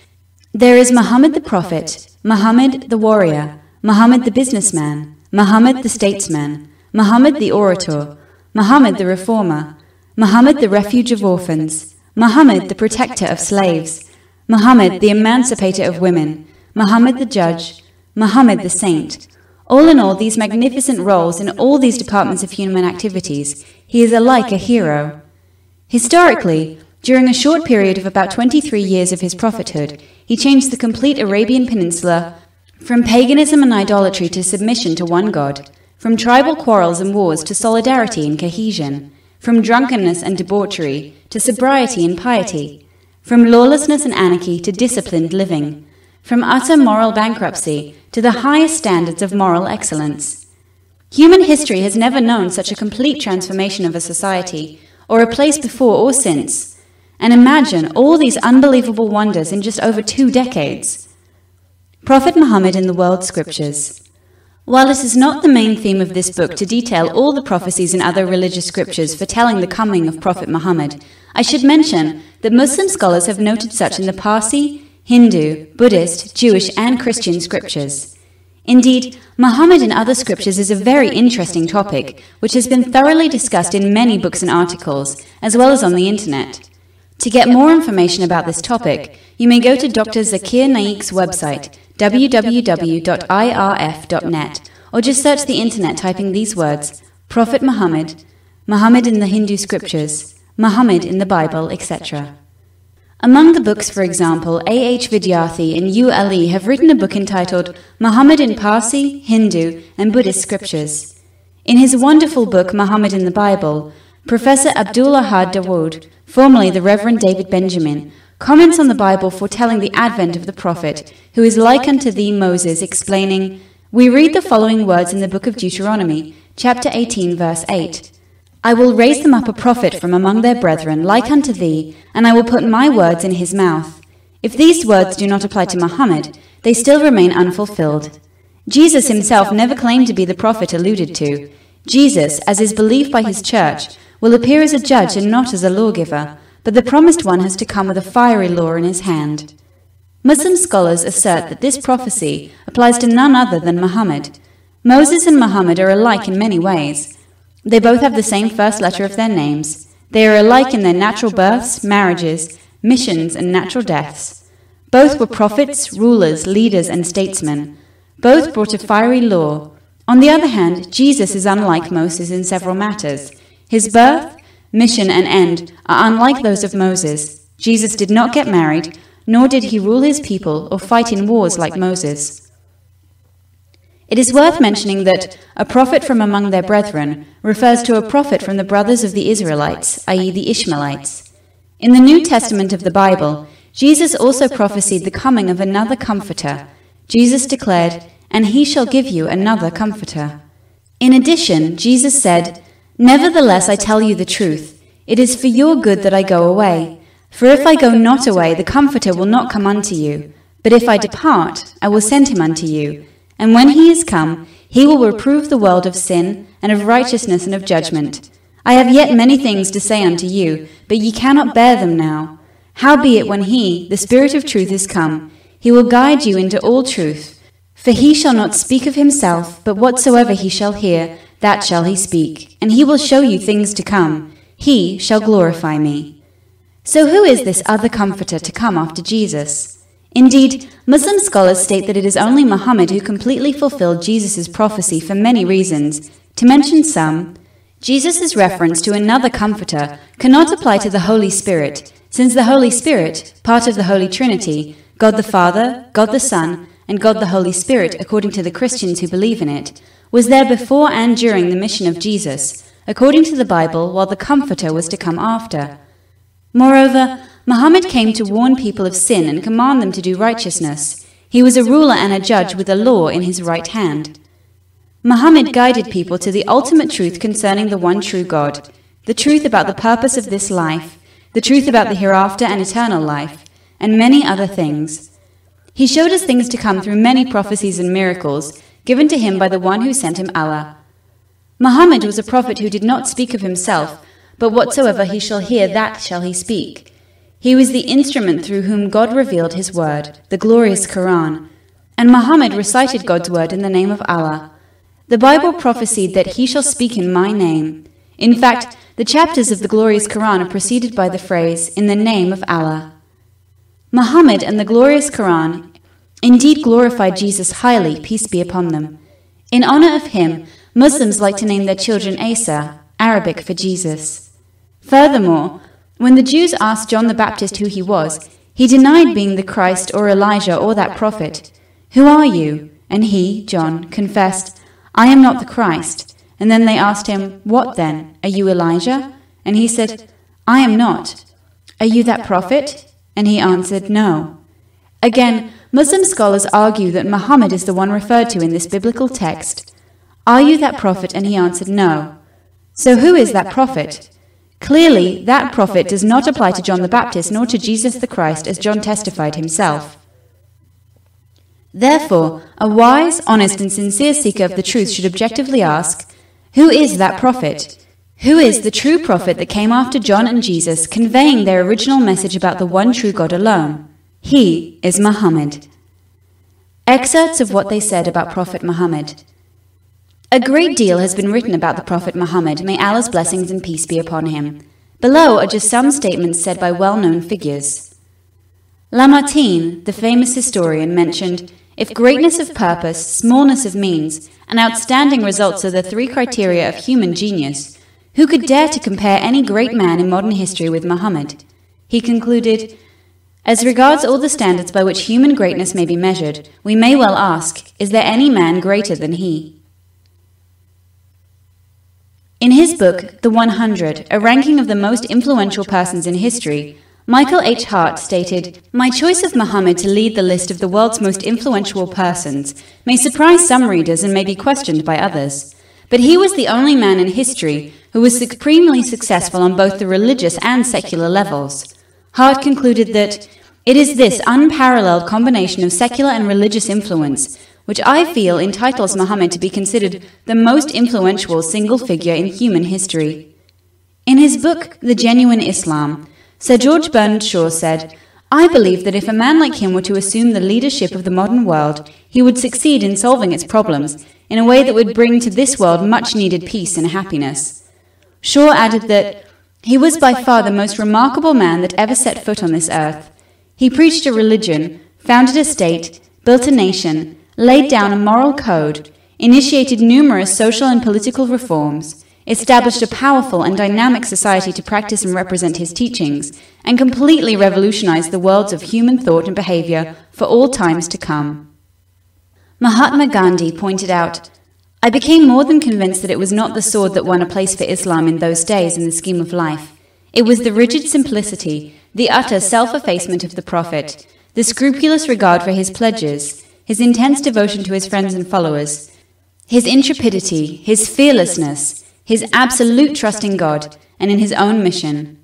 There is Muhammad the prophet, Muhammad the warrior, Muhammad the businessman, Muhammad the statesman, Muhammad the orator, Muhammad the reformer, Muhammad the refuge of orphans, Muhammad the protector of slaves, Muhammad the emancipator of women, Muhammad the judge, Muhammad the saint. All in all, these magnificent roles in all these departments of human activities he is alike a hero. Historically, during a short period of about 23 years of his prophethood, he changed the complete Arabian Peninsula from paganism and idolatry to submission to one God. from tribal quarrels and wars to solidarity and cohesion, from drunkenness and debauchery to sobriety and piety, from lawlessness and anarchy to disciplined living, from utter moral bankruptcy to the highest standards of moral excellence. Human history has never known such a complete transformation of a society, or a place before or since. And imagine all these unbelievable wonders in just over two decades. Prophet Muhammad in the World Scriptures. While it is not the main theme of this book to detail all the prophecies in other religious scriptures foretelling the coming of Prophet Muhammad, I should mention that Muslim scholars have noted such in the Parsi, Hindu, Buddhist, Jewish, and Christian scriptures. Indeed, Muhammad in other scriptures is a very interesting topic, which has been thoroughly discussed in many books and articles, as well as on the internet. To get more information about this topic, you may go to Dr. Zakir Naik's website, www.irf.net, or just search the internet typing these words Prophet Muhammad, Muhammad in the Hindu scriptures, Muhammad in the Bible, etc. Among the books, for example, A. H. Vidyarthi and U. Ali have written a book entitled Muhammad in Parsi, Hindu, and Buddhist Scriptures. In his wonderful book Muhammad in the Bible, Professor Abdul Ahad Dawood, formerly the Reverend David Benjamin, comments on the Bible foretelling the advent of the prophet, who is like unto thee Moses, explaining, We read the following words in the book of Deuteronomy, chapter 18, verse 8. I will raise them up a prophet from among their brethren, like unto thee, and I will put my words in his mouth. If these words do not apply to Muhammad, they still remain unfulfilled. Jesus himself never claimed to be the prophet alluded to. Jesus, as is believed by his church, will appear as a judge and not as a lawgiver, but the promised one has to come with a fiery law in his hand. Muslim scholars assert that this prophecy applies to none other than Muhammad. Moses and Muhammad are alike in many ways. They both have the same first letter of their names. They are alike in their natural births, marriages, missions, and natural deaths. Both were prophets, rulers, leaders, and statesmen. Both brought a fiery law. On the other hand, Jesus is unlike Moses in several matters. His birth, mission, and end are unlike those of Moses. Jesus did not get married, nor did he rule his people or fight in wars like Moses. It is worth mentioning that a prophet from among their brethren refers to a prophet from the brothers of the Israelites, i.e., the Ishmaelites. In the New Testament of the Bible, Jesus also prophesied the coming of another comforter. Jesus declared, And he shall give you another comforter. In addition, Jesus said, Nevertheless, I tell you the truth. It is for your good that I go away. For if I go not away, the Comforter will not come unto you. But if I depart, I will send him unto you. And when he is come, he will reprove the world of sin, and of righteousness, and of judgment. I have yet many things to say unto you, but ye cannot bear them now. Howbeit, when he, the Spirit of truth, is come, he will guide you into all truth. For he shall not speak of himself, but whatsoever he shall hear, that shall he speak, and he will show you things to come. He shall glorify me. So, who is this other comforter to come after Jesus? Indeed, Muslim scholars state that it is only Muhammad who completely fulfilled Jesus' prophecy for many reasons. To mention some, Jesus' reference to another comforter cannot apply to the Holy Spirit, since the Holy Spirit, part of the Holy Trinity, God the Father, God the Son, and God the Holy Spirit, according to the Christians who believe in it, was there before and during the mission of Jesus, according to the Bible, while the Comforter was to come after. Moreover, Muhammad came to warn people of sin and command them to do righteousness. He was a ruler and a judge with a law in his right hand. Muhammad guided people to the ultimate truth concerning the one true God, the truth about the purpose of this life, the truth about the hereafter and eternal life, and many other things. He showed us things to come through many prophecies and miracles given to him by the one who sent him Allah. Muhammad was a prophet who did not speak of himself, but whatsoever he shall hear, that shall he speak. He was the instrument through whom God revealed his word, the glorious Quran, and Muhammad recited God's word in the name of Allah. The Bible prophesied that he shall speak in my name. In fact, the chapters of the glorious Quran are preceded by the phrase, in the name of Allah. Muhammad and the glorious Quran indeed glorified Jesus highly, peace be upon them. In honor of him, Muslims like to name their children Asa, Arabic for Jesus. Furthermore, when the Jews asked John the Baptist who he was, he denied being the Christ or Elijah or that prophet. Who are you? And he, John, confessed, I am not the Christ. And then they asked him, What then? Are you Elijah? And he said, I am not. Are you that prophet? And he answered, No. Again, Muslim scholars argue that Muhammad is the one referred to in this biblical text. Are you that prophet? And he answered, No. So who is that prophet? Clearly, that prophet does not apply to John the Baptist nor to Jesus the Christ, as John testified himself. Therefore, a wise, honest, and sincere seeker of the truth should objectively ask, Who is that prophet? Who is the true prophet that came after John and Jesus, conveying their original message about the one true God alone? He is Muhammad. Excerpts of what they said about Prophet Muhammad. A great deal has been written about the Prophet Muhammad, may Allah's blessings and peace be upon him. Below are just some statements said by well known figures. Lamartine, the famous historian, mentioned if greatness of purpose, smallness of means, and outstanding results are the three criteria of human genius, who could dare to compare any great man in modern history with Muhammad? He concluded, As regards all the standards by which human greatness may be measured, we may well ask, is there any man greater than he? In his book, The 100, a ranking of the most influential persons in history, Michael H. Hart stated, My choice of Muhammad to lead the list of the world's most influential persons may surprise some readers and may be questioned by others. But he was the only man in history who was supremely successful on both the religious and secular levels. Hart concluded that it is this unparalleled combination of secular and religious influence which I feel entitles Muhammad to be considered the most influential single figure in human history. In his book, The Genuine Islam, Sir George Bernard Shaw said, I believe that if a man like him were to assume the leadership of the modern world, he would succeed in solving its problems in a way that would bring to this world much needed peace and happiness. Shaw added that he was by far the most remarkable man that ever set foot on this earth. He preached a religion, founded a state, built a nation, laid down a moral code, initiated numerous social and political reforms, established a powerful and dynamic society to practice and represent his teachings, and completely revolutionized the worlds of human thought and behavior for all times to come. Mahatma Gandhi pointed out, I became more than convinced that it was not the sword that won a place for Islam in those days in the scheme of life. It was the rigid simplicity, the utter self effacement of the Prophet, the scrupulous regard for his pledges, his intense devotion to his friends and followers, his intrepidity, his fearlessness, his absolute trust in God and in his own mission.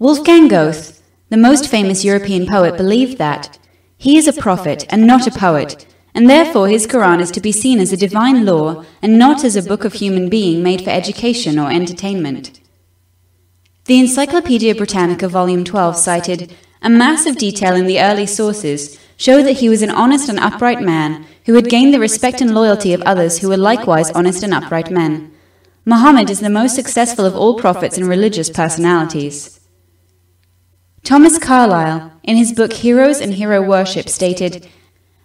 Wolfgang Goethe, the most famous European poet, believed that he is a prophet and not a poet, and therefore his Quran is to be seen as a divine law and not as a book of human being made for education or entertainment. The Encyclopaedia Britannica, Volume 12, cited a mass of detail in the early sources show that he was an honest and upright man who had gained the respect and loyalty of others who were likewise honest and upright men. Muhammad is the most successful of all prophets and religious personalities. Thomas Carlyle, in his book Heroes and Hero Worship, stated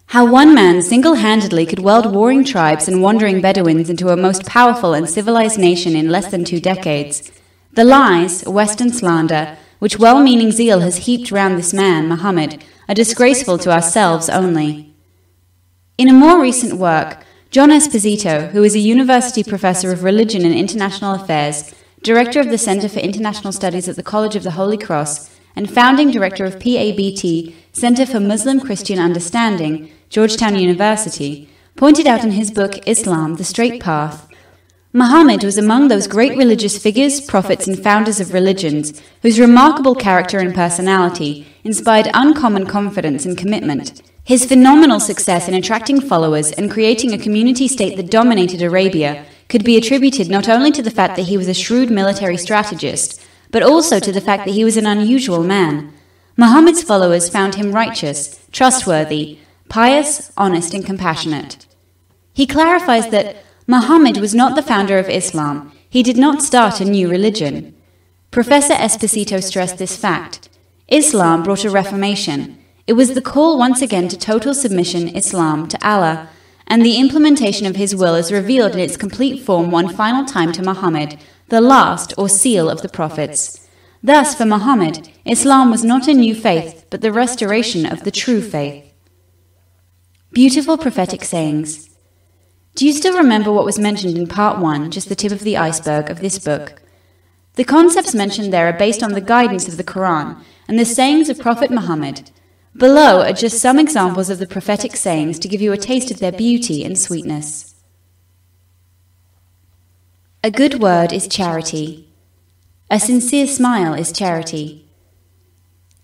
how one man single handedly could weld warring tribes and wandering Bedouins into a most powerful and civilized nation in less than two decades. The lies, Western slander, which well meaning zeal has heaped round this man, Muhammad, are disgraceful to ourselves only. In a more recent work, John Esposito, who is a university professor of religion and international affairs, director of the Center for International Studies at the College of the Holy Cross, and founding director of PABT, Center for Muslim Christian Understanding, Georgetown University, pointed out in his book Islam, The Straight Path. Muhammad was among those great religious figures, prophets, and founders of religions whose remarkable character and personality inspired uncommon confidence and commitment. His phenomenal success in attracting followers and creating a community state that dominated Arabia could be attributed not only to the fact that he was a shrewd military strategist, but also to the fact that he was an unusual man. Muhammad's followers found him righteous, trustworthy, pious, honest, and compassionate. He clarifies that Muhammad was not the founder of Islam, he did not start a new religion. Professor Esposito stressed this fact. Islam brought a reformation. It was the call once again to total submission, Islam, to Allah, and the implementation of His will is revealed in its complete form one final time to Muhammad, the last or seal of the prophets. Thus, for Muhammad, Islam was not a new faith, but the restoration of the true faith. Beautiful prophetic sayings. Do you still remember what was mentioned in part 1, just the tip of the iceberg, of this book? The concepts mentioned there are based on the guidance of the Quran and the sayings of Prophet Muhammad. Below are just some examples of the prophetic sayings to give you a taste of their beauty and sweetness. A good word is charity. A sincere smile is charity.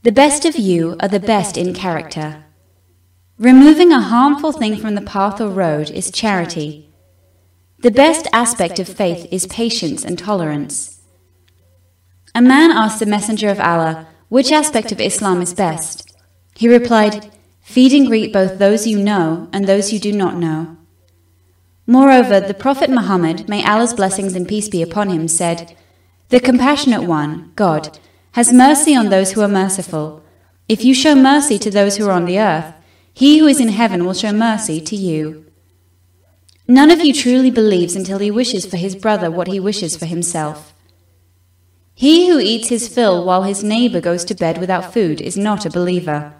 The best of you are the best in character. Removing a harmful thing from the path or road is charity. The best aspect of faith is patience and tolerance. A man asked the Messenger of Allah, Which aspect of Islam is best? He replied, Feed and greet both those you know and those you do not know. Moreover, the Prophet Muhammad, may Allah's blessings and peace be upon him, said, The compassionate one, God, has mercy on those who are merciful. If you show mercy to those who are on the earth, he who is in heaven will show mercy to you. None of you truly believes until he wishes for his brother what he wishes for himself. He who eats his fill while his neighbor goes to bed without food is not a believer.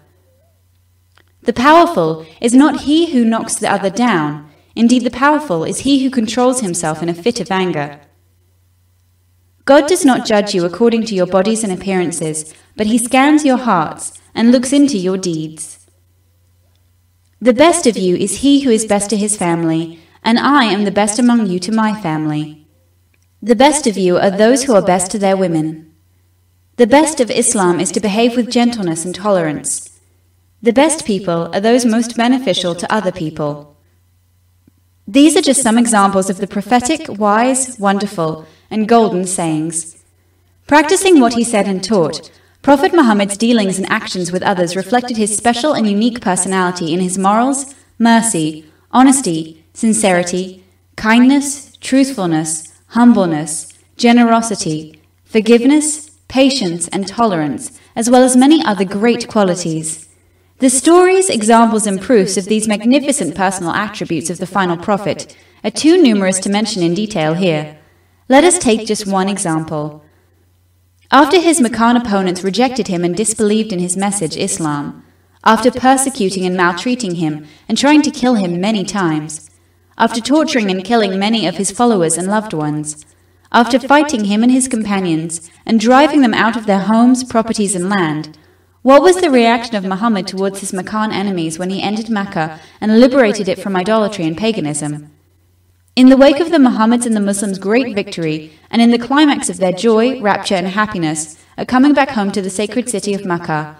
The powerful is not he who knocks the other down. Indeed, the powerful is he who controls himself in a fit of anger. God does not judge you according to your bodies and appearances, but he scans your hearts and looks into your deeds. The best of you is he who is best to his family, and I am the best among you to my family. The best of you are those who are best to their women. The best of Islam is to behave with gentleness and tolerance. The best people are those most beneficial to other people. These are just some examples of the prophetic, wise, wonderful, and golden sayings. Practicing what he said and taught, Prophet Muhammad's dealings and actions with others reflected his special and unique personality in his morals, mercy, honesty, sincerity, kindness, truthfulness, humbleness, generosity, forgiveness, patience, and tolerance, as well as many other great qualities. The stories, examples, and proofs of these magnificent personal attributes of the final prophet are too numerous to mention in detail here. Let us take just one example. After his Meccan opponents rejected him and disbelieved in his message, Islam, after persecuting and maltreating him and trying to kill him many times, after torturing and killing many of his followers and loved ones, after fighting him and his companions and driving them out of their homes, properties, and land, what was the reaction of Muhammad towards his Meccan enemies when he entered Mecca and liberated it from idolatry and paganism? In the wake of the Muhammad's and the Muslims' great victory, and in the climax of their joy, rapture, and happiness at coming back home to the sacred city of Mecca,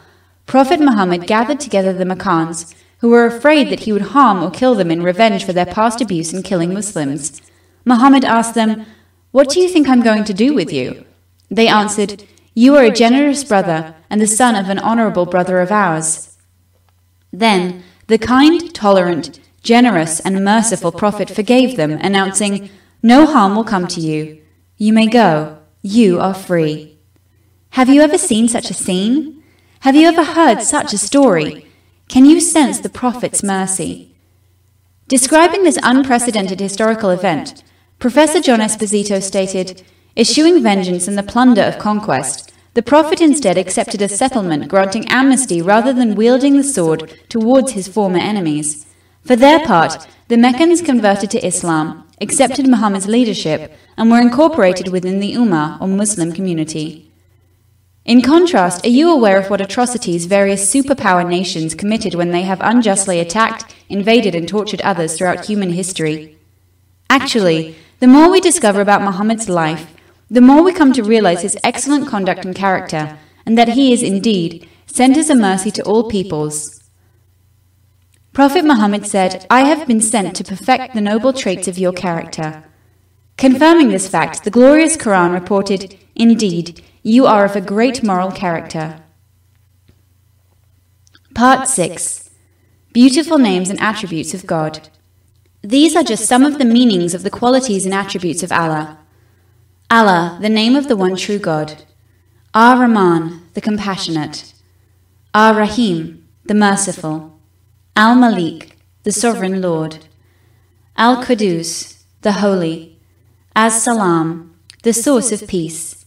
Prophet Muhammad gathered together the Makkans, who were afraid that he would harm or kill them in revenge for their past abuse in killing Muslims. Muhammad asked them, What do you think I'm going to do with you? They answered, You are a generous brother and the son of an honorable brother of ours. Then the kind, tolerant, generous and merciful Prophet forgave them, announcing, No harm will come to you. You may go. You are free. Have you ever seen such a scene? Have you ever heard such a story? Can you sense the Prophet's mercy? Describing this unprecedented historical event, Professor John Esposito stated, Eschewing vengeance and the plunder of conquest, the Prophet instead accepted a settlement granting amnesty rather than wielding the sword towards his former enemies. For their part, the Meccans converted to Islam, accepted Muhammad's leadership, and were incorporated within the Ummah or Muslim community. In contrast, are you aware of what atrocities various superpower nations committed when they have unjustly attacked, invaded, and tortured others throughout human history? Actually, the more we discover about Muhammad's life, the more we come to realize his excellent conduct and character, and that he is indeed sent as a mercy to all peoples, Prophet Muhammad said, I have been sent to perfect the noble traits of your character. Confirming this fact, the glorious Quran reported, Indeed, you are of a great moral character. Part 6 Beautiful Names and Attributes of God. These are just some of the meanings of the qualities and attributes of Allah. Allah, the name of the one true God. Ar Rahman, the compassionate. Ar Rahim, the merciful. Al Malik, the Sovereign Lord, Al Qudus, the Holy, As Salam, the Source of Peace,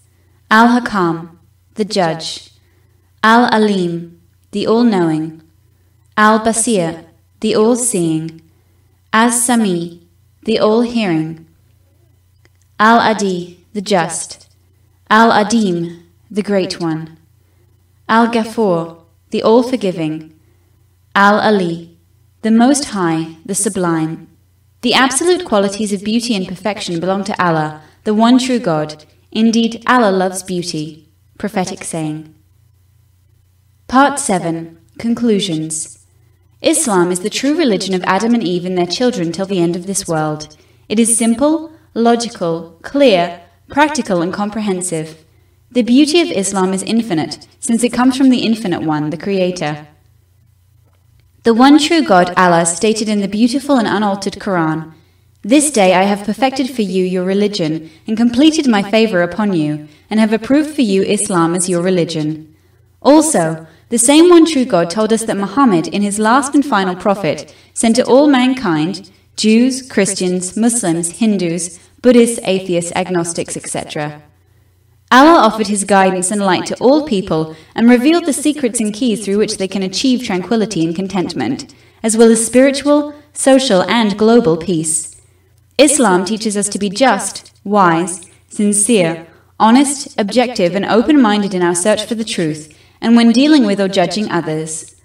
Al Hakam, the Judge, Al Alim, the All Knowing, Al Basir, the All Seeing, As Sami, the all hearing. Al Adi, the just. Al Adim, the great one. Al Ghafur, the all forgiving. Al Ali, the most high, the sublime. The absolute qualities of beauty and perfection belong to Allah, the one true God. Indeed, Allah loves beauty. Prophetic saying. Part 7 Conclusions Islam is the true religion of Adam and Eve and their children till the end of this world. It is simple, logical, clear, practical, and comprehensive. The beauty of Islam is infinite, since it comes from the Infinite One, the Creator. The one true God, Allah, stated in the beautiful and unaltered Quran This day I have perfected for you your religion, and completed my favor upon you, and have approved for you Islam as your religion. Also, the same one true God told us that Muhammad, in his last and final prophet, sent to all mankind Jews, Christians, Muslims, Hindus, Buddhists, atheists, agnostics, etc. Allah offered His guidance and light to all people and revealed the secrets and keys through which they can achieve tranquility and contentment, as well as spiritual, social, and global peace. Islam teaches us to be just, wise, sincere, honest, objective, and open minded in our search for the truth and when dealing with or judging others.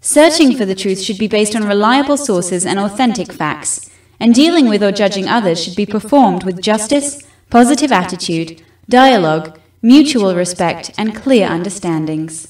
Searching for the truth should be based on reliable sources and authentic facts, and dealing with or judging others should be performed with justice, positive attitude, dialogue, mutual respect, and clear understandings.